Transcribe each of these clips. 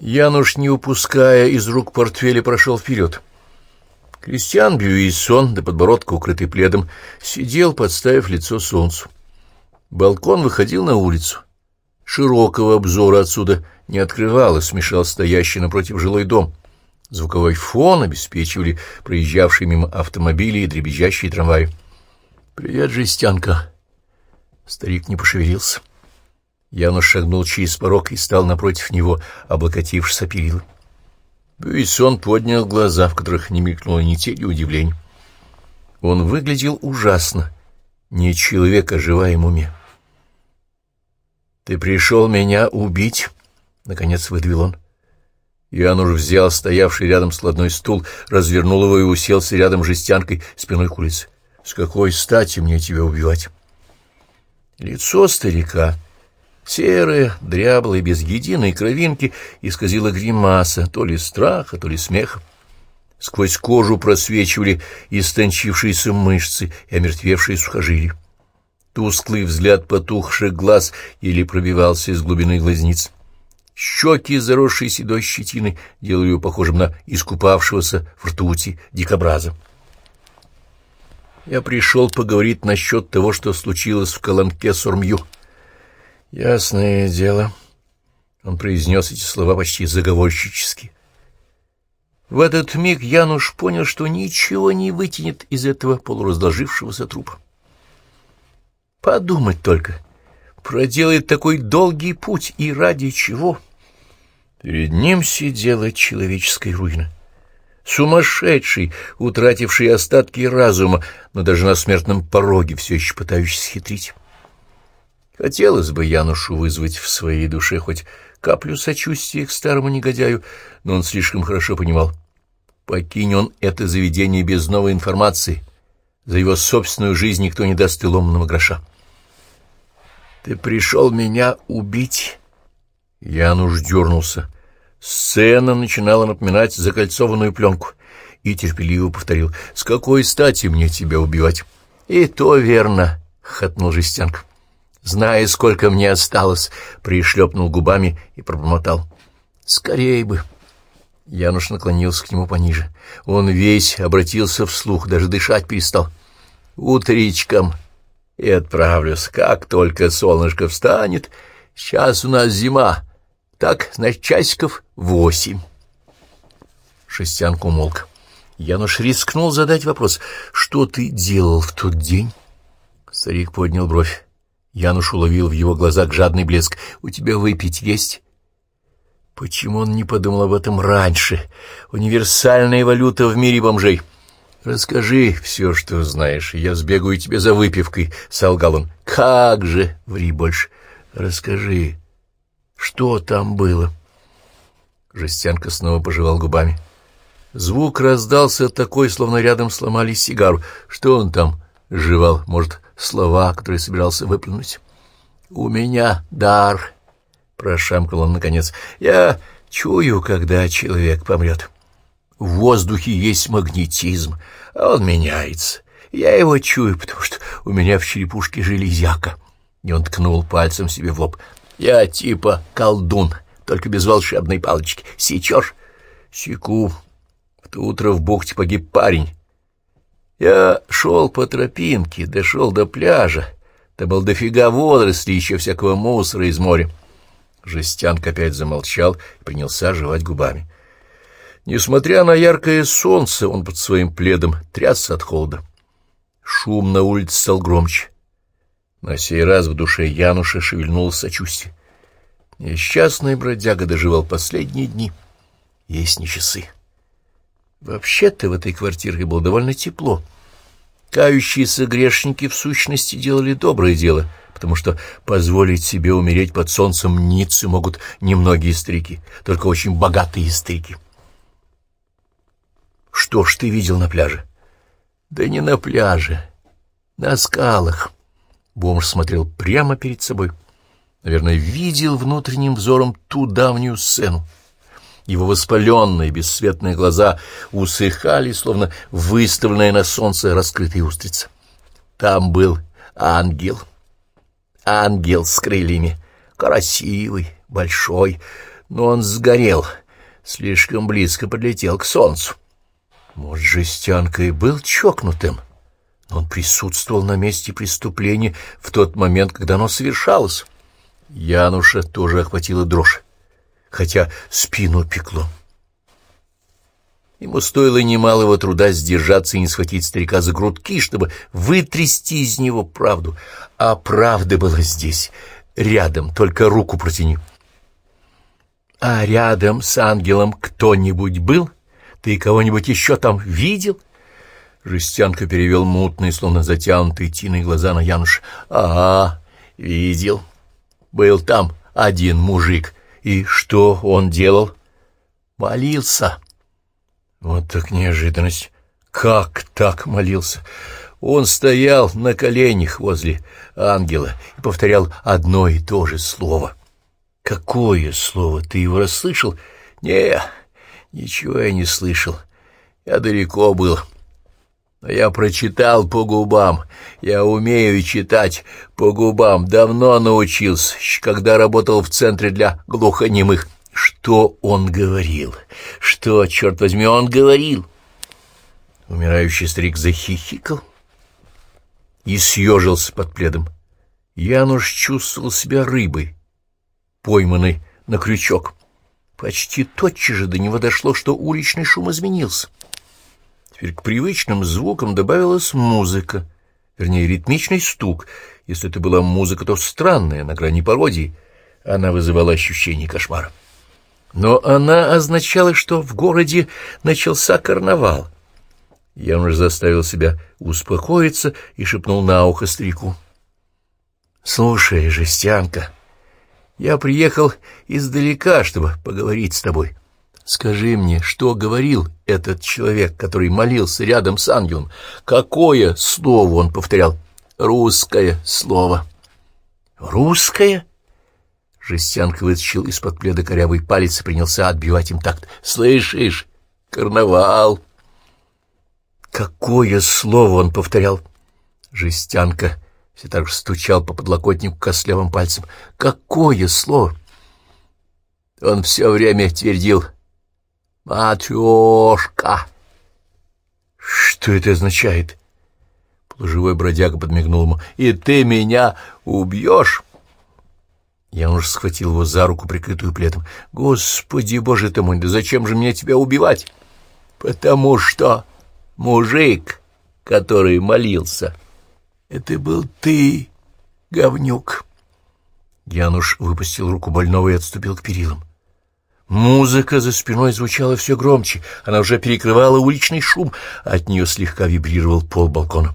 Януш, не упуская из рук портфеля, прошел вперед. Кристиан Бьюисон, до подбородка укрытый пледом, сидел, подставив лицо солнцу. Балкон выходил на улицу. Широкого обзора отсюда не открывалось, смешал стоящий напротив жилой дом. Звуковой фон обеспечивали проезжавшие мимо автомобили и дребезжащие трамваи. «Привет, жестянка!» Старик не пошевелился. Януш шагнул через порог и стал напротив него, облокотившись о перила. Бюйсон поднял глаза, в которых не мелькнуло ни тени удивления. Он выглядел ужасно, не человек, а живая уме. «Ты пришел меня убить?» — наконец выдавил он. Януш взял стоявший рядом складной стул, развернул его и уселся рядом жестянкой спиной к улице. «С какой стати мне тебя убивать?» Лицо старика Серое, дряблое, без единой кровинки, исказила гримаса, то ли страха, то ли смеха. Сквозь кожу просвечивали истончившиеся мышцы и омертвевшие сухожилия. Тусклый взгляд потухших глаз еле пробивался из глубины глазниц. Щеки, заросшие седой щетиной, делали его похожим на искупавшегося в ртути дикобраза. Я пришел поговорить насчет того, что случилось в Каланке Сормью. «Ясное дело». Он произнес эти слова почти заговорщически. В этот миг Януш понял, что ничего не вытянет из этого полуразложившегося трупа. Подумать только, проделает такой долгий путь, и ради чего? Перед ним сидела человеческая руина. Сумасшедший, утративший остатки разума, но даже на смертном пороге все еще пытающийся хитрить. Хотелось бы Янушу вызвать в своей душе хоть каплю сочувствия к старому негодяю, но он слишком хорошо понимал. Покинь он это заведение без новой информации. За его собственную жизнь никто не даст и ломаного гроша. «Ты пришел меня убить?» Януш дернулся. Сцена начинала напоминать закольцованную пленку и терпеливо повторил. «С какой стати мне тебя убивать?» «И то верно», — хотнул жестянка. Зная, сколько мне осталось, пришлепнул губами и пробормотал. Скорей бы. Януш наклонился к нему пониже. Он весь обратился вслух, даже дышать перестал. Утречком и отправлюсь, как только солнышко встанет. Сейчас у нас зима. Так, значит, часиков восемь. Шестянка умолк. Януш рискнул задать вопрос. «Что ты делал в тот день?» Старик поднял бровь. Януш уловил в его глазах жадный блеск. «У тебя выпить есть?» Почему он не подумал об этом раньше? Универсальная валюта в мире бомжей. «Расскажи все, что знаешь, я сбегаю тебе за выпивкой», — солгал он. «Как же!» — ври больше. «Расскажи, что там было?» Жестянка снова пожевал губами. Звук раздался такой, словно рядом сломали сигару. Что он там жевал? Может, слова, которые собирался выплюнуть. «У меня дар», — прошамкал он наконец. «Я чую, когда человек помрет. В воздухе есть магнетизм, а он меняется. Я его чую, потому что у меня в черепушке железяка». И он ткнул пальцем себе в лоб. «Я типа колдун, только без волшебной палочки. Сечешь?» «Секу. В то утро в бухте погиб парень». Я шел по тропинке, дошел до пляжа. Там был дофига водорослей, еще всякого мусора из моря. Жестянка опять замолчал и принялся жевать губами. Несмотря на яркое солнце, он под своим пледом трясся от холода. Шум на улице стал громче. На сей раз в душе Януша шевельнулось сочувствие. Несчастный бродяга доживал последние дни. Есть не часы. Вообще-то в этой квартире было довольно тепло. Кающиеся грешники в сущности делали доброе дело, потому что позволить себе умереть под солнцем Ниццы могут немногие старики, только очень богатые старики. Что ж ты видел на пляже? Да не на пляже, на скалах. Бомж смотрел прямо перед собой. Наверное, видел внутренним взором ту давнюю сцену. Его воспаленные бесцветные глаза усыхали, словно выставленная на солнце раскрытая устрица. Там был ангел. Ангел с крыльями. Красивый, большой, но он сгорел, слишком близко подлетел к солнцу. Может, жестянка и был чокнутым, но он присутствовал на месте преступления в тот момент, когда оно совершалось. Януша тоже охватила дрожь, хотя спину пекло. Ему стоило немалого труда сдержаться и не схватить старика за грудки, чтобы вытрясти из него правду. А правда была здесь, рядом, только руку протяни. А рядом с ангелом кто-нибудь был? Ты кого-нибудь еще там видел? Жестянка перевел мутные, словно затянутые тиной глаза на Януш. Ага, видел. Был там один мужик. И что он делал? Молился. Вот так неожиданность. Как так молился? Он стоял на коленях возле ангела и повторял одно и то же слово. Какое слово? Ты его расслышал? Не, ничего я не слышал. Я далеко был. Но я прочитал по губам. Я умею читать по губам. Давно научился, когда работал в центре для глухонемых. Что он говорил? Что, черт возьми, он говорил? Умирающий старик захихикал и съежился под пледом. Януш чувствовал себя рыбой, пойманной на крючок. Почти тотчас же до него дошло, что уличный шум изменился. Теперь к привычным звукам добавилась музыка, вернее, ритмичный стук. Если это была музыка, то странная, на грани пародии. Она вызывала ощущение кошмара. Но она означала, что в городе начался карнавал. Я уже заставил себя успокоиться и шепнул на ухо старику. — Слушай, жестянка, я приехал издалека, чтобы поговорить с тобой. Скажи мне, что говорил этот человек, который молился рядом с ангелом? Какое слово он повторял? Русское слово. Русское? Жестянка вытащил из-под пледа корявый палец и принялся отбивать им такт. «Слышишь? Карнавал!» Какое слово он повторял? Жестянка все так же стучал по подлокотнику костлявым пальцем. Какое слово? Он все время твердил «Матрешка». Что это означает? Плужевой бродяга подмигнул ему. «И ты меня убьешь?» Я уже схватил его за руку, прикрытую пледом. «Господи, боже ты мой, да зачем же мне тебя убивать?» «Потому что мужик, который молился, это был ты, говнюк». Януш выпустил руку больного и отступил к перилам. Музыка за спиной звучала все громче, она уже перекрывала уличный шум, от нее слегка вибрировал пол балкона.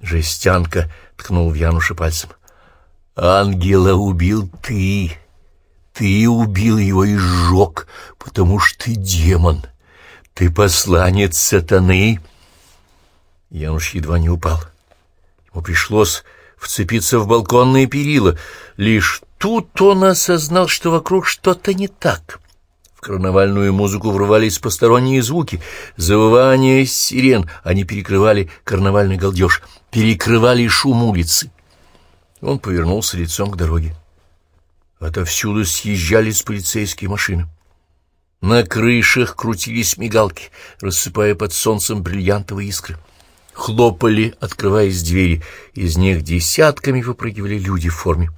Жестянка ткнул в Януша пальцем. Ангела убил ты. Ты убил его и сжег, потому что ты демон. Ты посланец сатаны. Януш едва не упал. Ему пришлось вцепиться в балконные перила. Лишь тут он осознал, что вокруг что-то не так. Карнавальную музыку врывались посторонние звуки, завывания сирен. Они перекрывали карнавальный галдеж, перекрывали шум улицы. Он повернулся лицом к дороге. Отовсюду съезжались полицейские машины. На крышах крутились мигалки, рассыпая под солнцем бриллиантовые искры. Хлопали, открываясь двери, из них десятками выпрыгивали люди в форме.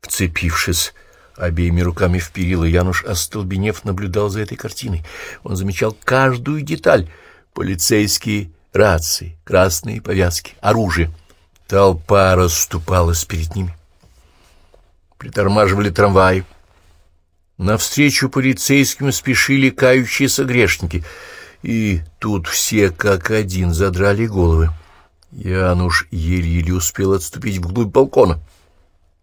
Вцепившись обеими руками в перила, Януш, остолбенев, наблюдал за этой картиной. Он замечал каждую деталь — полицейские рации, красные повязки, оружие — Толпа расступалась перед ними. Притормаживали трамваи. Навстречу полицейским спешили кающиеся грешники, и тут все как один задрали головы. Януш еле-еле успел отступить вглубь балкона.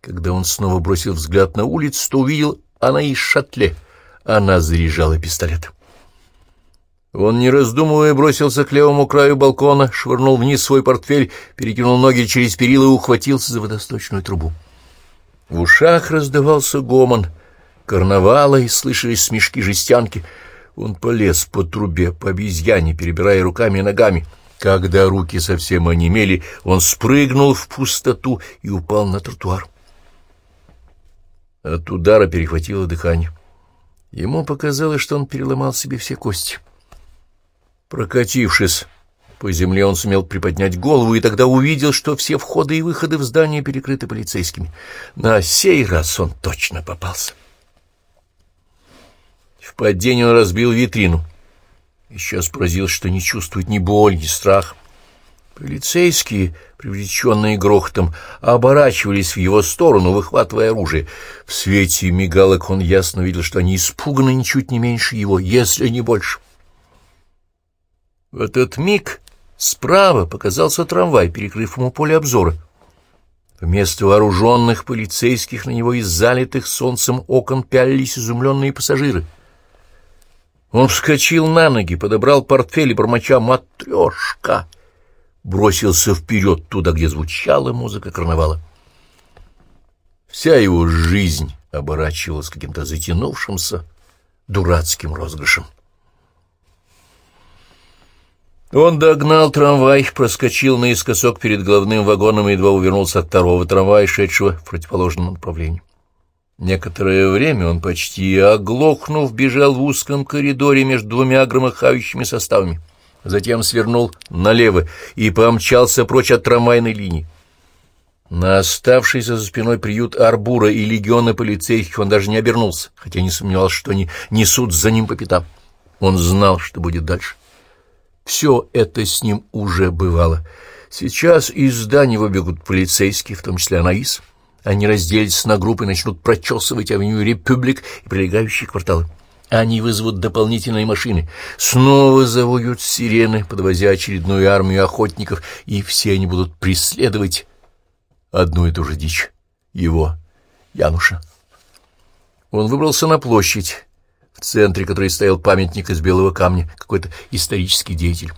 Когда он снова бросил взгляд на улицу, то увидел она из шатле. Она заряжала пистолет. Он, не раздумывая, бросился к левому краю балкона, швырнул вниз свой портфель, перекинул ноги через перила и ухватился за водосточную трубу. В ушах раздавался гомон карнавала и слышались смешки жестянки. Он полез по трубе, по обезьяне, перебирая руками и ногами. Когда руки совсем онемели, он спрыгнул в пустоту и упал на тротуар. От удара перехватило дыхание. Ему показалось, что он переломал себе все кости. Прокатившись по земле, он сумел приподнять голову и тогда увидел, что все входы и выходы в здание перекрыты полицейскими. На сей раз он точно попался. В падении он разбил витрину. Еще поразилось, что не чувствует ни боли, ни страха. Полицейские, привлеченные грохотом, оборачивались в его сторону, выхватывая оружие. В свете мигалок он ясно видел, что они испуганы ничуть не меньше его, если не больше. В этот миг справа показался трамвай, перекрыв ему поле обзора. Вместо вооруженных полицейских на него из залитых солнцем окон пялились изумленные пассажиры. Он вскочил на ноги, подобрал портфель и, бормоча «Матрешка!» Бросился вперед туда, где звучала музыка карнавала. Вся его жизнь оборачивалась каким-то затянувшимся дурацким розыгрышем. Он догнал трамвай, проскочил наискосок перед головным вагоном и едва увернулся от второго трамвая, шедшего в противоположном направлении. Некоторое время он, почти оглохнув, бежал в узком коридоре между двумя громыхающими составами затем свернул налево и помчался прочь от трамвайной линии. На оставшийся за спиной приют Арбура и легионы полицейских он даже не обернулся, хотя не сомневался, что они несут за ним по пятам. Он знал, что будет дальше. Все это с ним уже бывало. Сейчас из здания выбегут полицейские, в том числе Анаис. Они разделятся на группы и начнут прочесывать авеню Републик и прилегающие кварталы. Они вызовут дополнительные машины, снова завоют сирены, подвозя очередную армию охотников, и все они будут преследовать одну и ту же дичь — его, Януша. Он выбрался на площадь, в центре которой стоял памятник из белого камня, какой-то исторический деятель.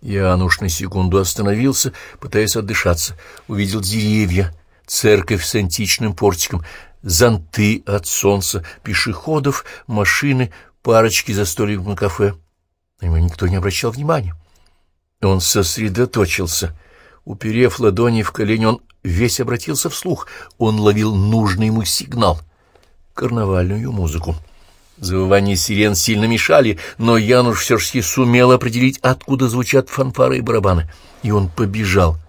Януш на секунду остановился, пытаясь отдышаться, увидел деревья, церковь с античным портиком, зонты от солнца, пешеходов, машины, парочки за столиком на кафе. На него никто не обращал внимания. Он сосредоточился. Уперев ладони в колени, он весь обратился вслух. Он ловил нужный ему сигнал — карнавальную музыку. Завывания сирен сильно мешали, но Януш все-таки сумел определить, откуда звучат фанфары и барабаны. И он побежал —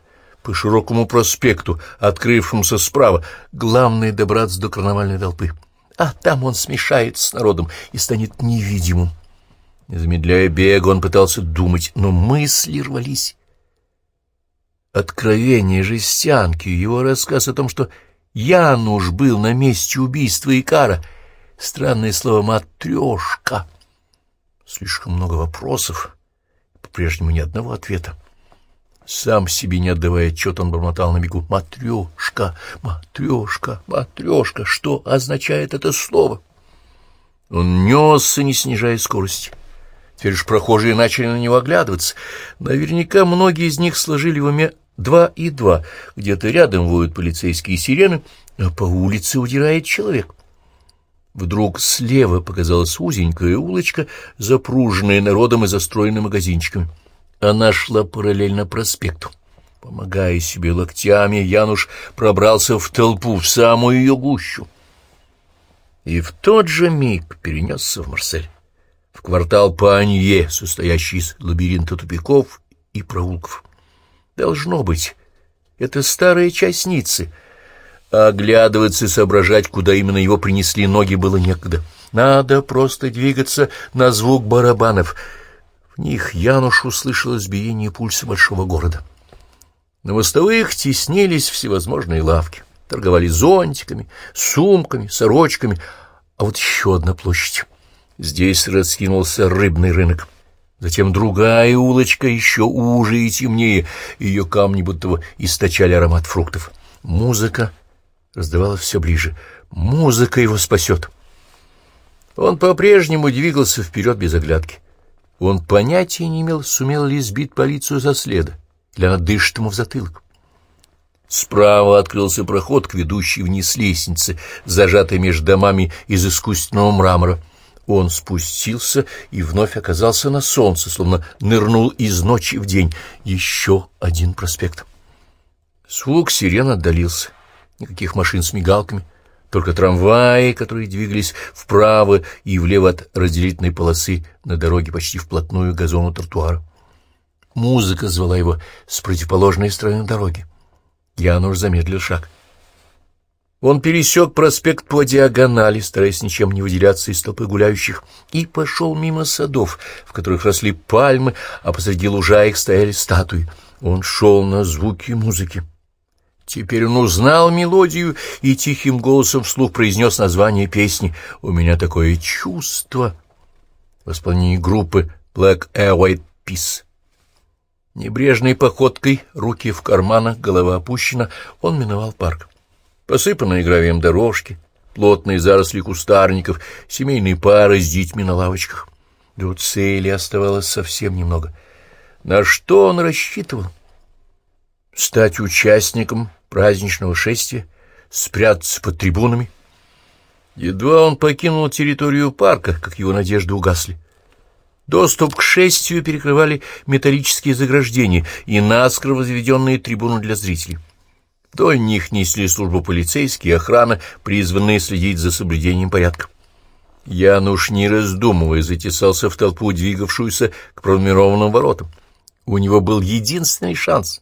по широкому проспекту, открывшемуся справа, главное добраться до карнавальной толпы. А там он смешается с народом и станет невидимым. Не замедляя бега, он пытался думать, но мысли рвались. Откровение жестянки, его рассказ о том, что Януш был на месте убийства Икара, странное слово «матрешка». Слишком много вопросов, по-прежнему ни одного ответа. Сам себе не отдавая отчет, он бормотал на бегу. «Матрешка! Матрешка! Матрешка! Что означает это слово?» Он несся, не снижая скорости. Теперь уж прохожие начали на него оглядываться. Наверняка многие из них сложили в уме два и два. Где-то рядом воют полицейские сирены, а по улице удирает человек. Вдруг слева показалась узенькая улочка, запруженная народом и застроенная магазинчиками. Она шла параллельно проспекту. Помогая себе локтями, Януш пробрался в толпу, в самую ее гущу. И в тот же миг перенесся в Марсель, в квартал Панье, состоящий из лабиринта тупиков и проулков. Должно быть, это старая часть Ниццы. оглядываться и соображать, куда именно его принесли ноги, было некогда. Надо просто двигаться на звук барабанов — в них Януш услышал избиение пульса большого города. На мостовых теснились всевозможные лавки, торговали зонтиками, сумками, сорочками, а вот еще одна площадь. Здесь раскинулся рыбный рынок. Затем другая улочка, еще уже и темнее, ее камни будто источали аромат фруктов. Музыка раздавалась все ближе. Музыка его спасет. Он по-прежнему двигался вперед без оглядки. Он понятия не имел, сумел ли сбить полицию за следа, или она дышит ему в затылок. Справа открылся проход к ведущей вниз лестнице, зажатой между домами из искусственного мрамора. Он спустился и вновь оказался на солнце, словно нырнул из ночи в день. Еще один проспект. Звук сирен отдалился. Никаких машин с мигалками. Только трамваи, которые двигались вправо и влево от разделительной полосы на дороге почти вплотную к газону тротуара. Музыка звала его с противоположной стороны дороги. Януш замедлил шаг. Он пересек проспект по диагонали, стараясь ничем не выделяться из толпы гуляющих, и пошел мимо садов, в которых росли пальмы, а посреди лужаек стояли статуи. Он шел на звуки музыки. Теперь он узнал мелодию и тихим голосом вслух произнес название песни «У меня такое чувство» в исполнении группы Black Air White Peace. Небрежной походкой, руки в карманах, голова опущена, он миновал парк. Посыпанные гравием дорожки, плотные заросли кустарников, семейные пары с детьми на лавочках. До цели оставалось совсем немного. На что он рассчитывал? Стать участником праздничного шествия, спрятаться под трибунами. Едва он покинул территорию парка, как его надежды угасли. Доступ к шествию перекрывали металлические заграждения и наскоро возведенные трибуны для зрителей. Вдоль них несли службу полицейские и охрана, призванные следить за соблюдением порядка. Януш, не раздумывая, затесался в толпу, двигавшуюся к пронумерованным воротам. У него был единственный шанс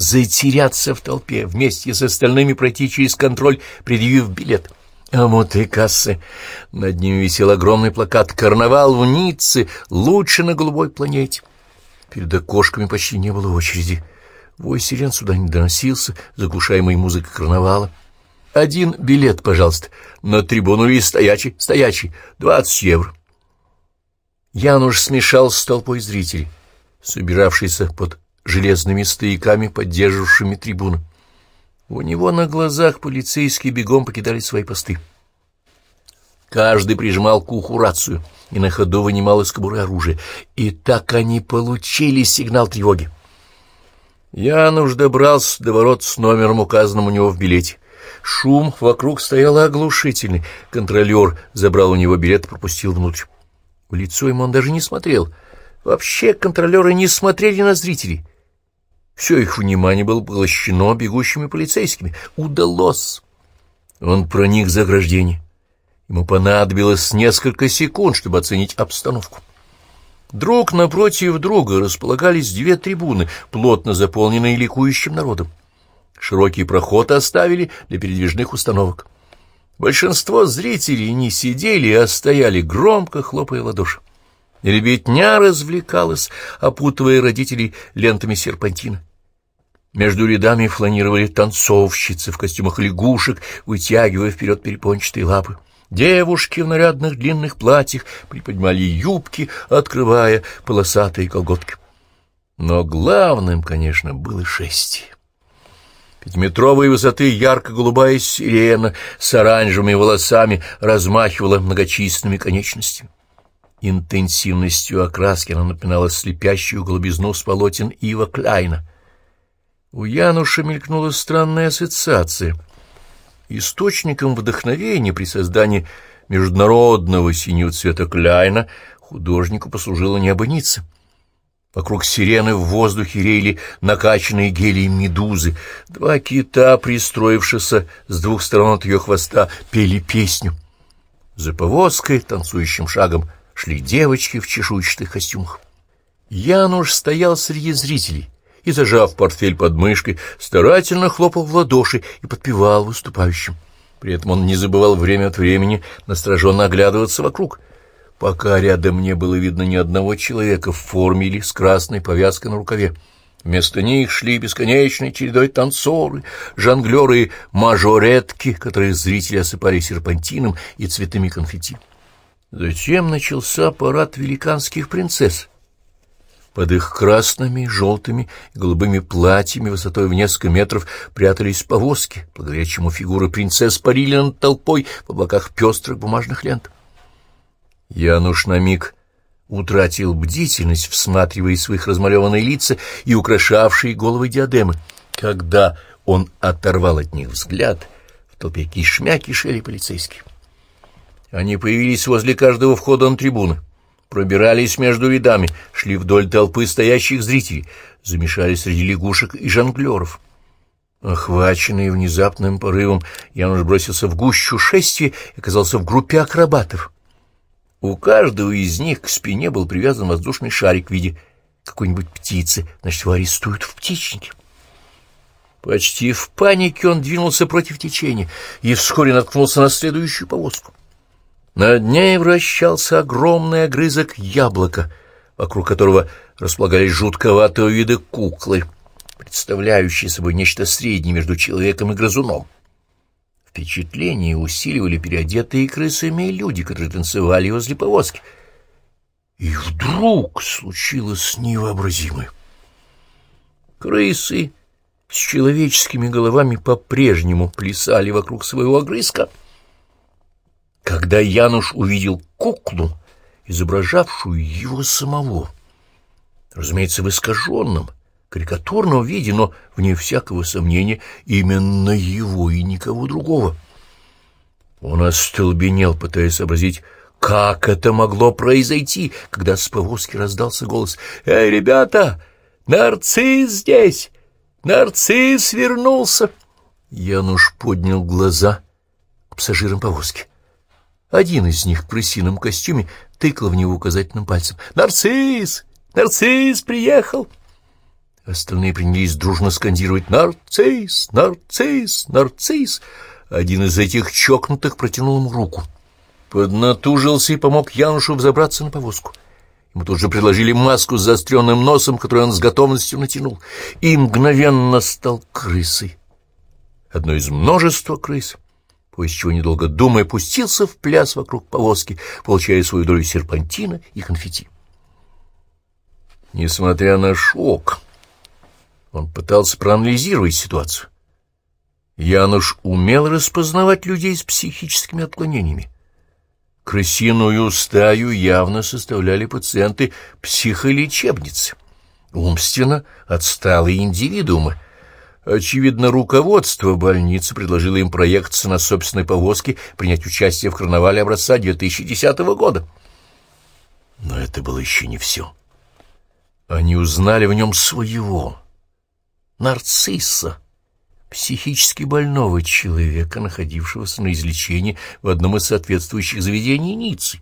затеряться в толпе, вместе с остальными пройти через контроль, предъявив билет. А вот и кассы. Над ним висел огромный плакат «Карнавал в Ницце! Лучше на голубой планете!» Перед окошками почти не было очереди. Вой сирен сюда не доносился, заглушаемый музыкой карнавала. «Один билет, пожалуйста, на трибуну или стоячий, стоячий, двадцать евро». Януш смешал с толпой зрителей, собиравшийся под железными стояками, поддерживавшими трибуну. У него на глазах полицейские бегом покидали свои посты. Каждый прижимал к уху рацию и на ходу вынимал из кобуры оружие. И так они получили сигнал тревоги. Януш добрался до ворот с номером, указанным у него в билете. Шум вокруг стоял оглушительный. Контролер забрал у него билет и пропустил внутрь. В лицо ему он даже не смотрел. Вообще контролеры не смотрели на зрителей. Все их внимание было поглощено бегущими полицейскими. Удалось! Он проник за ограждение. Ему понадобилось несколько секунд, чтобы оценить обстановку. Друг напротив друга располагались две трибуны, плотно заполненные ликующим народом. Широкий проход оставили для передвижных установок. Большинство зрителей не сидели, а стояли, громко хлопая ладоши. Ребятня развлекалась, опутывая родителей лентами серпантина. Между рядами фланировали танцовщицы в костюмах лягушек, вытягивая вперед перепончатые лапы. Девушки в нарядных длинных платьях приподнимали юбки, открывая полосатые колготки. Но главным, конечно, было шествие. Пятиметровой высоты ярко-голубая сирена с оранжевыми волосами размахивала многочисленными конечностями. Интенсивностью окраски она напоминала слепящую голубизну с полотен Ива Кляйна. У Януша мелькнула странная ассоциация. Источником вдохновения при создании международного синего цвета Кляйна художнику послужила необоница. Вокруг сирены в воздухе реяли накачанные гелием медузы. Два кита, пристроившиеся с двух сторон от ее хвоста, пели песню. За повозкой, танцующим шагом, шли девочки в чешуйчатых костюмах. Януш стоял среди зрителей — и, зажав портфель под мышкой, старательно хлопал в ладоши и подпевал выступающим. При этом он не забывал время от времени настороженно оглядываться вокруг, пока рядом не было видно ни одного человека в форме или с красной повязкой на рукаве. Вместо них шли бесконечной чередой танцоры, жонглеры и мажоретки, которые зрители осыпали серпантином и цветами конфетти. Затем начался парад великанских принцесс, под их красными, желтыми и голубыми платьями высотой в несколько метров прятались повозки, благодаря чему фигуры принцесс парили над толпой в облаках пестрых бумажных лент. Януш на миг утратил бдительность, всматриваясь в их размалеванные лица и украшавшие головы диадемы. Когда он оторвал от них взгляд, в толпе кишмя кишели полицейские. Они появились возле каждого входа на трибуны пробирались между рядами, шли вдоль толпы стоящих зрителей, замешались среди лягушек и жонглеров. Охваченный внезапным порывом, Януш бросился в гущу шествия и оказался в группе акробатов. У каждого из них к спине был привязан воздушный шарик в виде какой-нибудь птицы, значит, его арестуют в птичнике. Почти в панике он двинулся против течения и вскоре наткнулся на следующую повозку. Над ней вращался огромный огрызок яблока, вокруг которого располагались жутковатого вида куклы — представляющие собой нечто среднее между человеком и грызуном. Впечатление усиливали переодетые крысами люди, которые танцевали возле повозки. И вдруг случилось невообразимое. Крысы с человеческими головами по-прежнему плясали вокруг своего огрызка. Когда Януш увидел куклу, изображавшую его самого, разумеется, в искаженном, карикатурном виде, но, вне всякого сомнения, именно его и никого другого. Он остолбенел, пытаясь сообразить, как это могло произойти, когда с повозки раздался голос «Эй, ребята, нарцисс здесь! Нарцисс вернулся!» Януш поднял глаза к пассажирам повозки. Один из них в крысином костюме тыкал в него указательным пальцем. «Нарцисс! Нарцисс приехал!» Остальные принялись дружно скандировать «Нарцисс! Нарцисс! Нарцисс!» Один из этих чокнутых протянул ему руку. Поднатужился и помог Янушу взобраться на повозку. Ему тут же предложили маску с заостренным носом, которую он с готовностью натянул, и мгновенно стал крысой. Одной из множества крыс, после чего, недолго думая, пустился в пляс вокруг повозки, получая свою долю серпантина и конфетти. Несмотря на шок, он пытался проанализировать ситуацию. Януш умел распознавать людей с психическими отклонениями. Крысиную стаю явно составляли пациенты психолечебницы, умственно отсталые индивидуумы. Очевидно, руководство больницы предложило им проехаться на собственной повозке, принять участие в карнавале образца 2010 года. Но это было еще не все. Они узнали в нем своего, нарцисса, психически больного человека, находившегося на излечении в одном из соответствующих заведений Ниццы.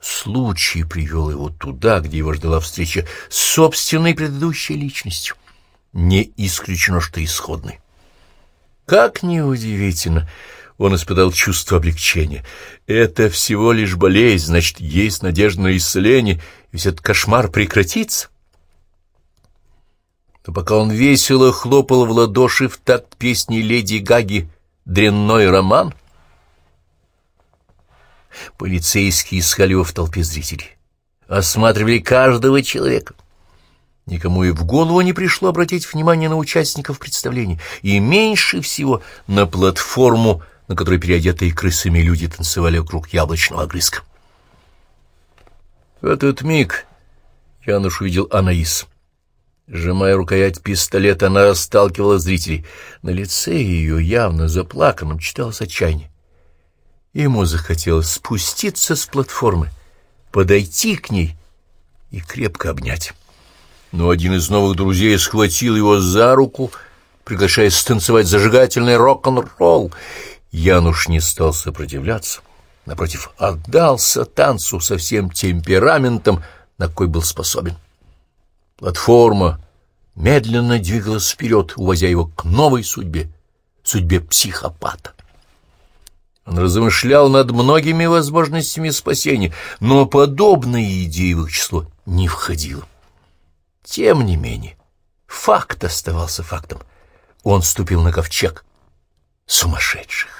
Случай привел его туда, где его ждала встреча с собственной предыдущей личностью. Не исключено, что исходной. Как неудивительно, он испытал чувство облегчения. Это всего лишь болезнь, значит, есть надежда на исцеление, и весь этот кошмар прекратится то пока он весело хлопал в ладоши в такт песни леди Гаги «Дрянной роман», полицейские искали его в толпе зрителей, осматривали каждого человека. Никому и в голову не пришло обратить внимание на участников представления, и меньше всего на платформу, на которой переодетые крысами люди танцевали вокруг яблочного огрызка. В этот миг Януш увидел Анаис — Сжимая рукоять пистолета, она расталкивала зрителей. На лице ее, явно заплаканном, читалось отчаяние. Ему захотелось спуститься с платформы, подойти к ней и крепко обнять. Но один из новых друзей схватил его за руку, приглашая станцевать зажигательный рок-н-ролл. Януш не стал сопротивляться. Напротив, отдался танцу со всем темпераментом, на какой был способен. Платформа медленно двигалась вперед, увозя его к новой судьбе, судьбе психопата. Он размышлял над многими возможностями спасения, но подобная идея в их число не входила. Тем не менее, факт оставался фактом. Он ступил на ковчег сумасшедших.